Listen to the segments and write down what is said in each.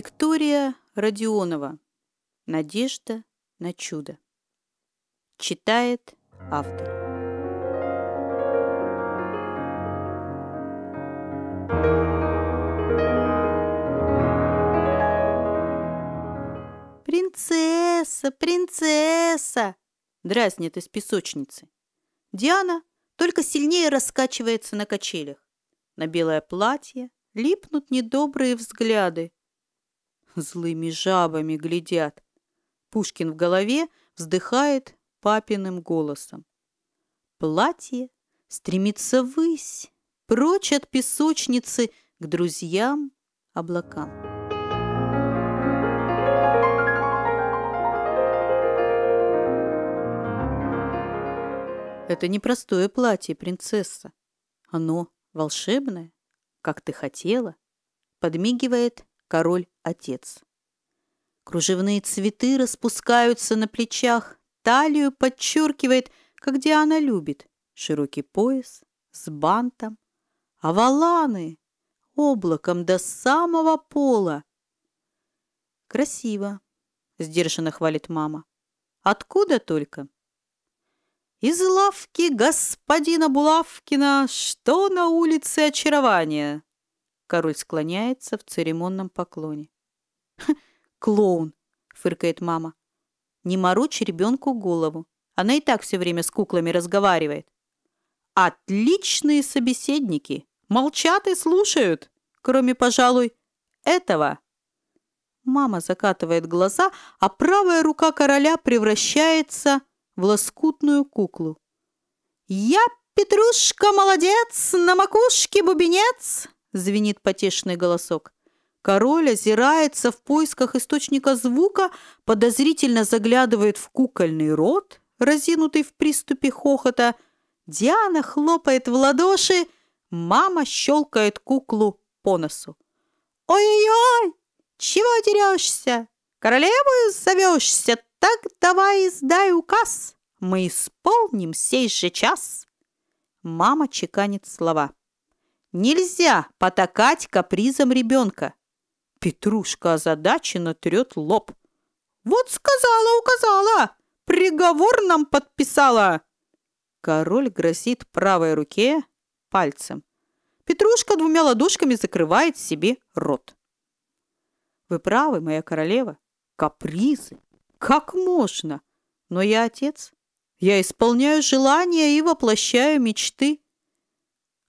Виктория Родионова. Надежда на чудо. Читает автор. «Принцесса, принцесса!» – дразнит из песочницы. Диана только сильнее раскачивается на качелях. На белое платье липнут недобрые взгляды. Злыми жабами глядят. Пушкин в голове вздыхает папиным голосом. Платье стремится ввысь, прочь от песочницы к друзьям, облакам. Это непростое платье, принцесса. Оно волшебное, как ты хотела, подмигивает король-отец. Кружевные цветы распускаются на плечах, талию подчеркивает, как Диана любит, широкий пояс с бантом, а валаны облаком до самого пола. Красиво, сдержанно хвалит мама. Откуда только? Из лавки господина Булавкина, что на улице очарования. Король склоняется в церемонном поклоне. «Клоун!» — фыркает мама. «Не морочь ребенку голову. Она и так все время с куклами разговаривает». «Отличные собеседники! Молчат и слушают, кроме, пожалуй, этого». Мама закатывает глаза, а правая рука короля превращается в лоскутную куклу. «Я, Петрушка, молодец, на макушке бубенец!» Звенит потешный голосок. Король озирается в поисках источника звука, подозрительно заглядывает в кукольный рот, разинутый в приступе хохота. Диана хлопает в ладоши, мама щелкает куклу по носу. «Ой-ой-ой! Чего дерешься? Королеву зовешься? Так давай издай указ, мы исполним сей же час. Мама чеканит слова. Нельзя потакать капризом ребенка. Петрушка озадаченно трет лоб. Вот сказала, указала, приговор нам подписала. Король грозит правой руке пальцем. Петрушка двумя ладошками закрывает себе рот. Вы правы, моя королева. Капризы как можно? Но я отец. Я исполняю желания и воплощаю мечты.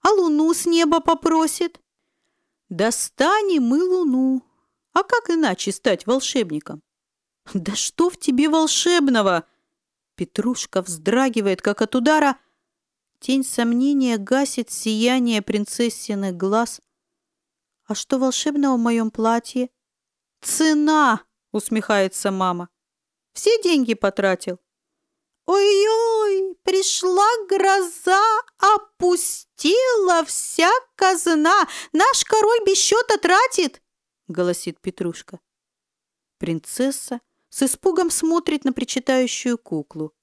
А луну с неба попросит. Достанем мы луну. А как иначе стать волшебником? Да что в тебе волшебного? Петрушка вздрагивает, как от удара. Тень сомнения гасит сияние принцессиных глаз. А что волшебного в моем платье? Цена, усмехается мама. Все деньги потратил. Ой-ой, пришла гроза, опустила вся казна. Наш король без счета тратит, голосит Петрушка. Принцесса с испугом смотрит на причитающую куклу.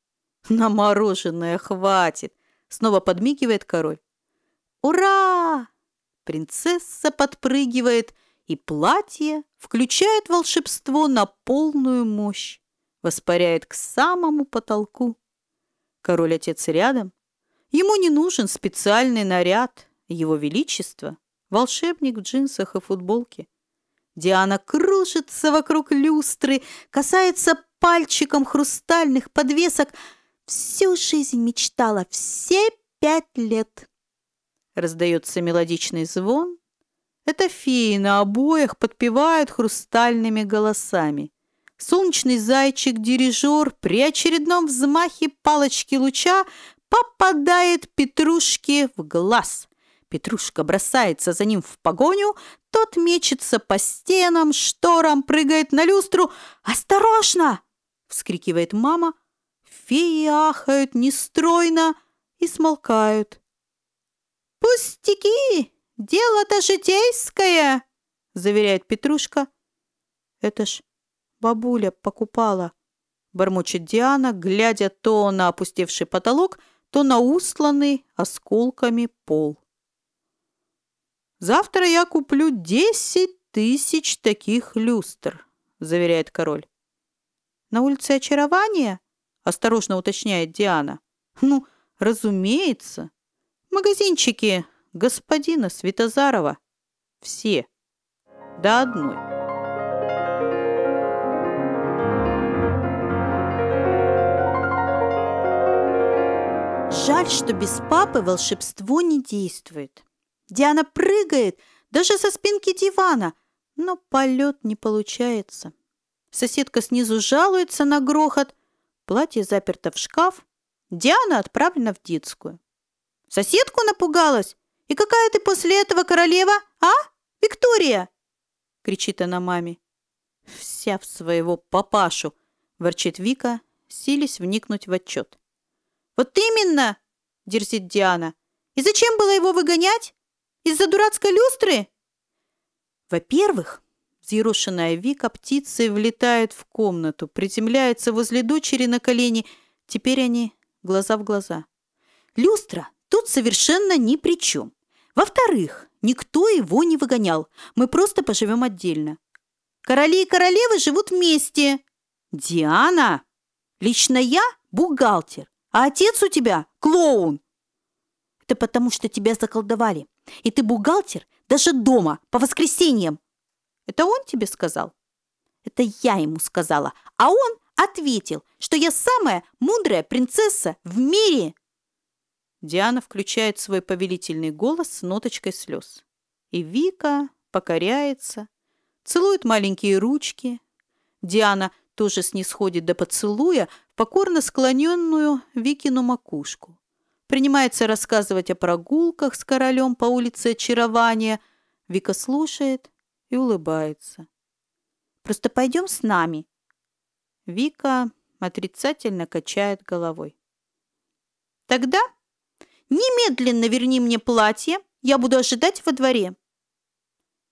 На мороженое хватит, снова подмигивает король. Ура! Принцесса подпрыгивает, и платье включает волшебство на полную мощь воспаряет к самому потолку. Король-отец рядом. Ему не нужен специальный наряд. Его Величество – волшебник в джинсах и футболке. Диана кружится вокруг люстры, касается пальчиком хрустальных подвесок. Всю жизнь мечтала, все пять лет. Раздается мелодичный звон. Это феи на обоях подпевают хрустальными голосами. Солнечный зайчик-дирижер при очередном взмахе палочки луча попадает Петрушке в глаз. Петрушка бросается за ним в погоню, тот мечется по стенам, шторам, прыгает на люстру. «Осторожно!» — вскрикивает мама. Феи ахают нестройно и смолкают. «Пустяки! Дело-то житейское!» — заверяет Петрушка. «Это ж бабуля покупала», — бормочет Диана, глядя то на опустевший потолок, то на устланный осколками пол. «Завтра я куплю десять тысяч таких люстр», — заверяет король. «На улице очарования?» — осторожно уточняет Диана. «Ну, разумеется. Магазинчики господина Светозарова. Все. До одной». Жаль, что без папы волшебство не действует. Диана прыгает даже со спинки дивана, но полет не получается. Соседка снизу жалуется на грохот, платье заперто в шкаф, Диана отправлена в детскую. Соседку напугалась? И какая ты после этого королева, а, Виктория? кричит она маме. Вся в своего папашу, ворчит Вика, сились вникнуть в отчет. Вот именно, дерзит Диана. И зачем было его выгонять? Из-за дурацкой люстры? Во-первых, взъерошенная Вика птицей влетает в комнату, приземляется возле дочери на колени. Теперь они глаза в глаза. Люстра тут совершенно ни при чем. Во-вторых, никто его не выгонял. Мы просто поживем отдельно. Короли и королевы живут вместе. Диана, лично я бухгалтер, а отец у тебя клоун. Это потому, что тебя заколдовали. И ты бухгалтер даже дома, по воскресеньям. Это он тебе сказал? Это я ему сказала. А он ответил, что я самая мудрая принцесса в мире. Диана включает свой повелительный голос с ноточкой слез. И Вика покоряется, целует маленькие ручки. Диана тоже снисходит до поцелуя в покорно склоненную Викину макушку принимается рассказывать о прогулках с королем по улице Очарования. Вика слушает и улыбается. «Просто пойдем с нами». Вика отрицательно качает головой. «Тогда немедленно верни мне платье, я буду ожидать во дворе».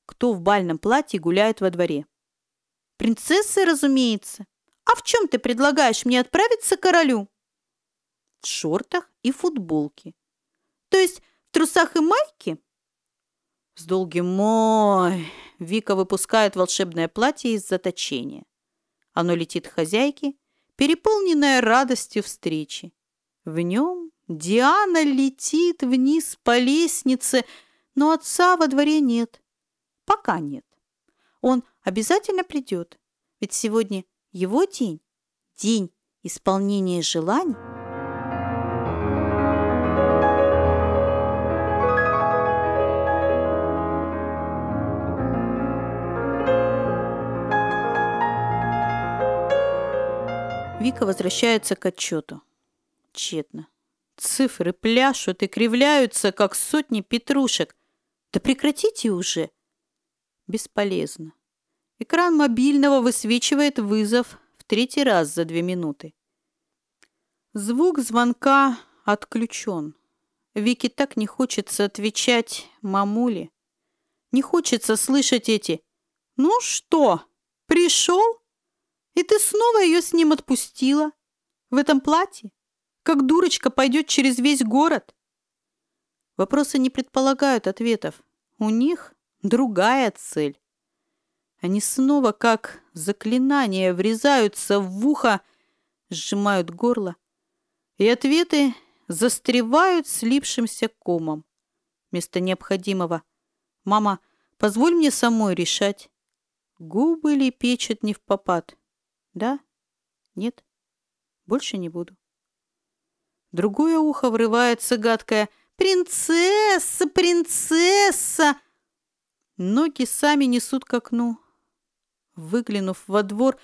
Кто в бальном платье гуляет во дворе? Принцессы, разумеется. А в чем ты предлагаешь мне отправиться к королю? в шортах и футболке. То есть в трусах и майке? С долгим мой Вика выпускает волшебное платье из заточения. Оно летит хозяйке, переполненное радостью встречи. В нем Диана летит вниз по лестнице, но отца во дворе нет. Пока нет. Он обязательно придет, ведь сегодня его день, день исполнения желаний. Вика возвращается к отчету. Тщетно. Цифры пляшут и кривляются, как сотни петрушек. Да прекратите уже. Бесполезно. Экран мобильного высвечивает вызов в третий раз за две минуты. Звук звонка отключен. Вике так не хочется отвечать мамуле. Не хочется слышать эти «Ну что, пришел?» И ты снова ее с ним отпустила? В этом платье? Как дурочка пойдет через весь город? Вопросы не предполагают ответов. У них другая цель. Они снова, как заклинание, врезаются в ухо, сжимают горло. И ответы застревают слипшимся комом. Вместо необходимого «Мама, позволь мне самой решать». Губы лепечет не в попад. Да? Нет? Больше не буду. Другое ухо врывается гадкое «Принцесса! Принцесса!» Ноги сами несут к окну. Выглянув во двор,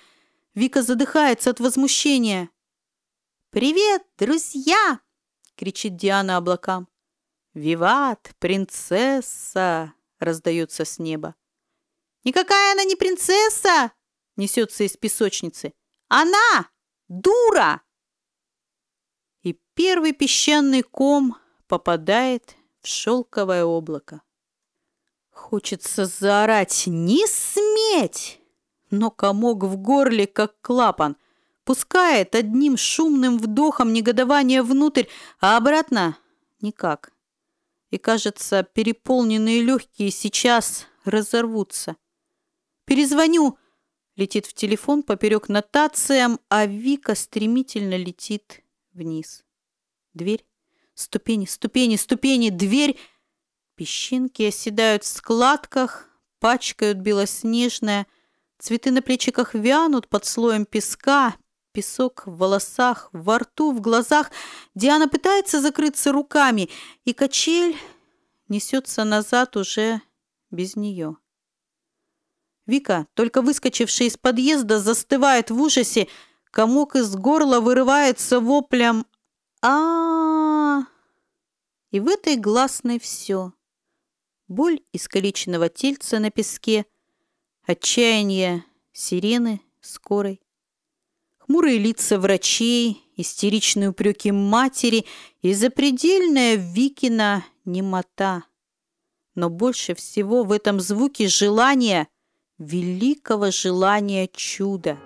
Вика задыхается от возмущения. «Привет, друзья!» — кричит Диана облакам. «Виват, принцесса!» — раздается с неба. «Никакая она не принцесса!» несется из песочницы. «Она! Дура!» И первый песчаный ком попадает в шелковое облако. Хочется заорать «Не сметь!» Но комок в горле, как клапан, пускает одним шумным вдохом негодование внутрь, а обратно никак. И, кажется, переполненные легкие сейчас разорвутся. перезвоню!» Летит в телефон поперек нотациям, а Вика стремительно летит вниз. Дверь, ступени, ступени, ступени, дверь. Песчинки оседают в складках, пачкают белоснежное. Цветы на плечиках вянут под слоем песка, песок в волосах, во рту, в глазах. Диана пытается закрыться руками, и качель несется назад уже без нее. Вика, только выскочившая из подъезда, застывает в ужасе. Комок из горла вырывается воплем а, И в этой гласной все. Боль искалеченного тельца на песке, отчаяние сирены скорой, хмурые лица врачей, истеричные упреки матери и запредельная Викина немота. Но больше всего в этом звуке желание – великого желания чуда.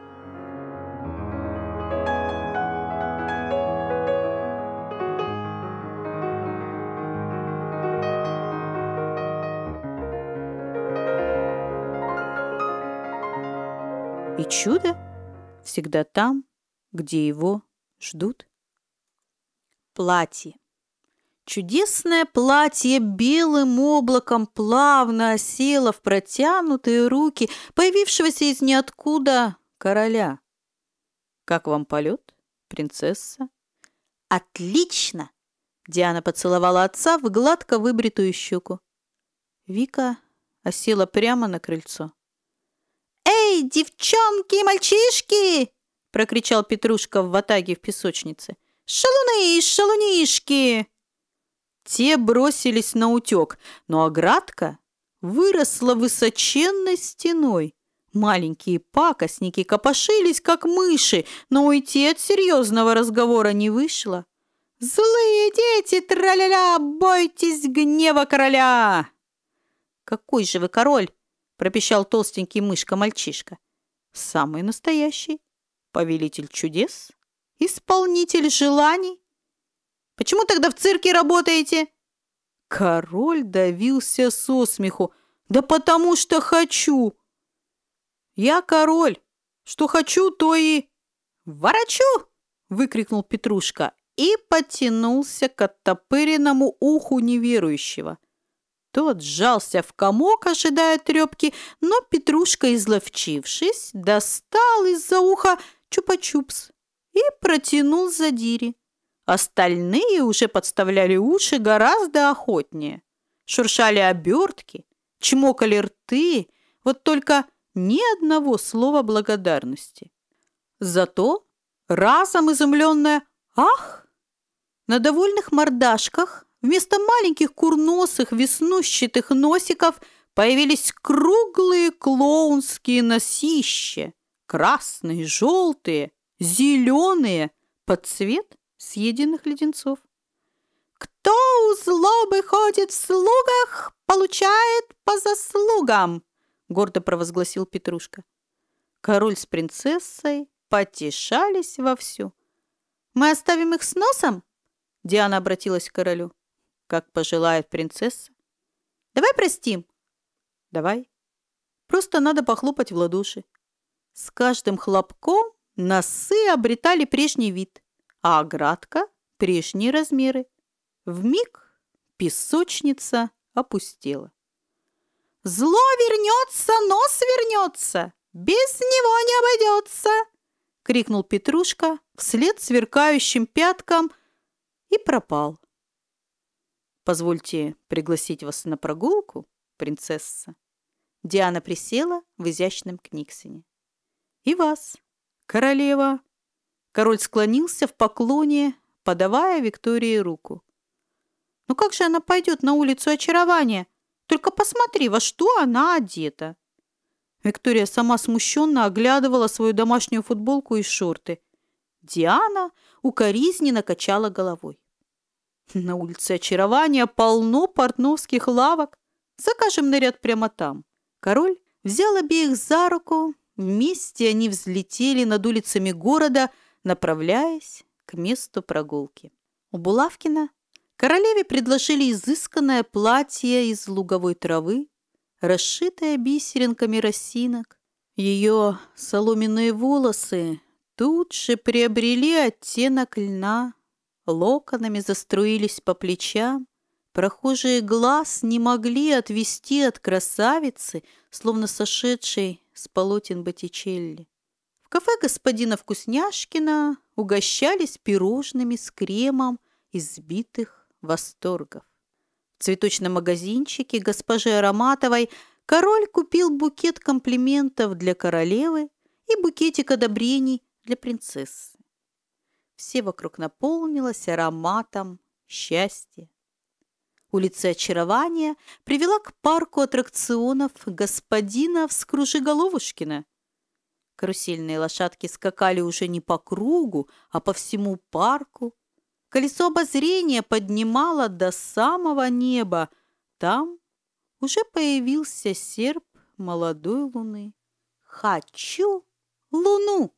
И чудо всегда там, где его ждут. Платье. Чудесное платье белым облаком плавно осело в протянутые руки появившегося из ниоткуда короля. «Как вам полет, принцесса?» «Отлично!» Диана поцеловала отца в гладко выбритую щеку. Вика осела прямо на крыльцо. «Эй, девчонки и мальчишки!» — прокричал Петрушка в ватаге в песочнице. «Шалуны шалунишки!» Те бросились на утек, но оградка выросла высоченной стеной. Маленькие пакостники копошились, как мыши, но уйти от серьезного разговора не вышло. «Злые дети, траля-ля, бойтесь гнева короля!» «Какой же вы король?» – пропищал толстенький мышка-мальчишка. «Самый настоящий, повелитель чудес, исполнитель желаний, Почему тогда в цирке работаете?» Король давился со смеху. «Да потому что хочу!» «Я король. Что хочу, то и...» «Ворочу!» — выкрикнул Петрушка и потянулся к оттопыренному уху неверующего. Тот сжался в комок, ожидая трепки, но Петрушка, изловчившись, достал из-за уха чупа-чупс и протянул задире. Остальные уже подставляли уши гораздо охотнее. Шуршали обертки, чмокали рты, вот только ни одного слова благодарности. Зато разом изумленная «Ах!» На довольных мордашках вместо маленьких курносых веснущатых носиков появились круглые клоунские носища, красные, желтые, зеленые, под цвет съеденных леденцов. «Кто у злобы ходит в слугах, получает по заслугам!» гордо провозгласил Петрушка. Король с принцессой потешались вовсю. «Мы оставим их с носом?» Диана обратилась к королю. «Как пожелает принцесса». «Давай простим». «Давай. Просто надо похлопать в ладоши». С каждым хлопком носы обретали прежний вид а оградка – прежние размеры. В миг песочница опустела. «Зло вернется, нос вернется! Без него не обойдется!» — крикнул Петрушка вслед сверкающим пяткам и пропал. «Позвольте пригласить вас на прогулку, принцесса?» Диана присела в изящном книгсоне. «И вас, королева!» Король склонился в поклоне, подавая Виктории руку. «Ну как же она пойдет на улицу очарования? Только посмотри, во что она одета!» Виктория сама смущенно оглядывала свою домашнюю футболку и шорты. Диана укоризненно качала головой. «На улице очарования полно портновских лавок. Закажем наряд прямо там». Король взял обеих за руку. Вместе они взлетели над улицами города – направляясь к месту прогулки. У Булавкина королеве предложили изысканное платье из луговой травы, расшитая бисеринками росинок. Ее соломенные волосы тут же приобрели оттенок льна, локонами заструились по плечам, Прохожие глаз не могли отвести от красавицы, словно сошедшей с полотен Боттичелли. В кафе господина Вкусняшкина угощались пирожными с кремом избитых восторгов. В цветочном магазинчике госпожи Ароматовой король купил букет комплиментов для королевы и букетик одобрений для принцессы. Все вокруг наполнилось ароматом счастья. Улица Очарования привела к парку аттракционов господина Вскружеголовушкина. Карусельные лошадки скакали уже не по кругу, а по всему парку. Колесо обозрения поднимало до самого неба. Там уже появился серп молодой луны. «Хочу луну!»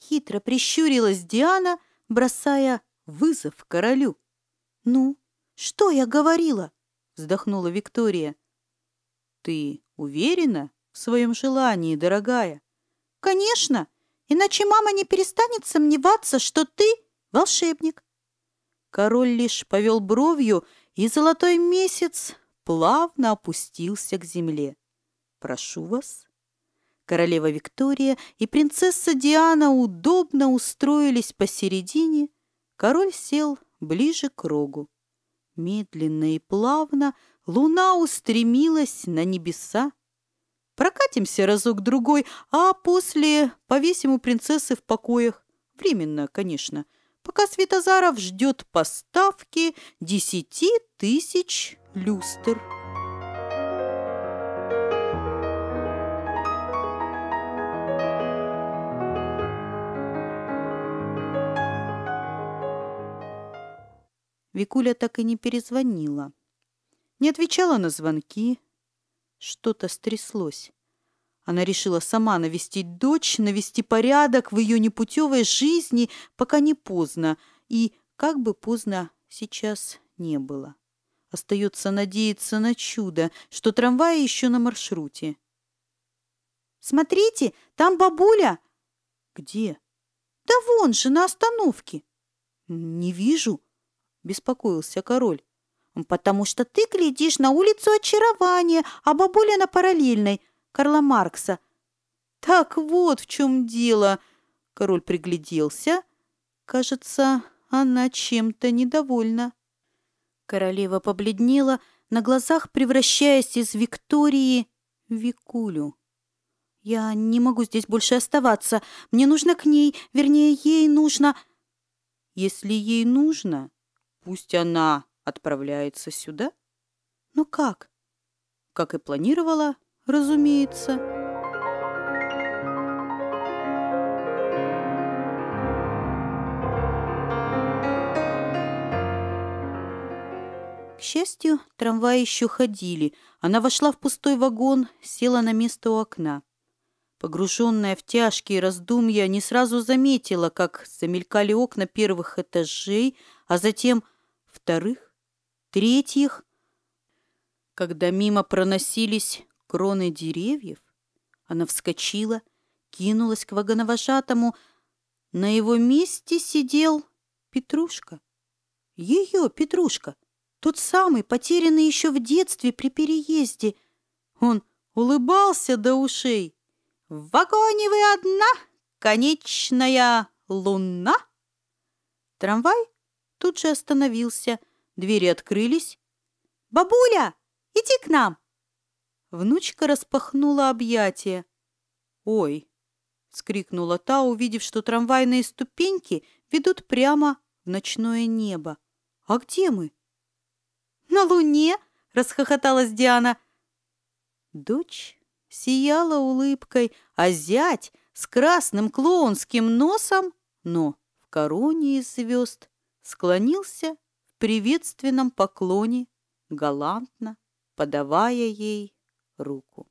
Хитро прищурилась Диана, бросая вызов королю. «Ну, «Что я говорила?» – вздохнула Виктория. «Ты уверена в своем желании, дорогая?» «Конечно, иначе мама не перестанет сомневаться, что ты волшебник». Король лишь повел бровью, и золотой месяц плавно опустился к земле. «Прошу вас». Королева Виктория и принцесса Диана удобно устроились посередине. Король сел ближе к рогу. Медленно и плавно луна устремилась на небеса. Прокатимся разок-другой, а после повесим у принцессы в покоях. Временно, конечно, пока Светозаров ждет поставки десяти тысяч люстр. Викуля так и не перезвонила. Не отвечала на звонки. Что-то стряслось. Она решила сама навестить дочь, навести порядок в ее непутевой жизни, пока не поздно. И как бы поздно сейчас не было. Остается надеяться на чудо, что трамвай еще на маршруте. «Смотрите, там бабуля!» «Где?» «Да вон же, на остановке!» «Не вижу», беспокоился король. «Потому что ты глядишь на улицу очарования, а бабуля на параллельной, Карла Маркса». «Так вот в чем дело!» Король пригляделся. «Кажется, она чем-то недовольна». Королева побледнела, на глазах превращаясь из Виктории в Викулю. «Я не могу здесь больше оставаться. Мне нужно к ней, вернее, ей нужно...» «Если ей нужно, Пусть она отправляется сюда. Но как? Как и планировала, разумеется. К счастью, трамваи еще ходили. Она вошла в пустой вагон, села на место у окна. Погруженная в тяжкие раздумья, не сразу заметила, как замелькали окна первых этажей, а затем – вторых, третьих. Когда мимо проносились кроны деревьев, она вскочила, кинулась к вагоновожатому. На его месте сидел Петрушка. Ее Петрушка, тот самый, потерянный еще в детстве при переезде. Он улыбался до ушей. «В вагоне вы одна, конечная луна!» Трамвай тут же остановился. Двери открылись. «Бабуля, иди к нам!» Внучка распахнула объятия. «Ой!» — скрикнула та, увидев, что трамвайные ступеньки ведут прямо в ночное небо. «А где мы?» «На луне!» — расхохоталась Диана. Дочь сияла улыбкой, а зять с красным клоунским носом, но в короне из звезд склонился в приветственном поклоне, галантно подавая ей руку.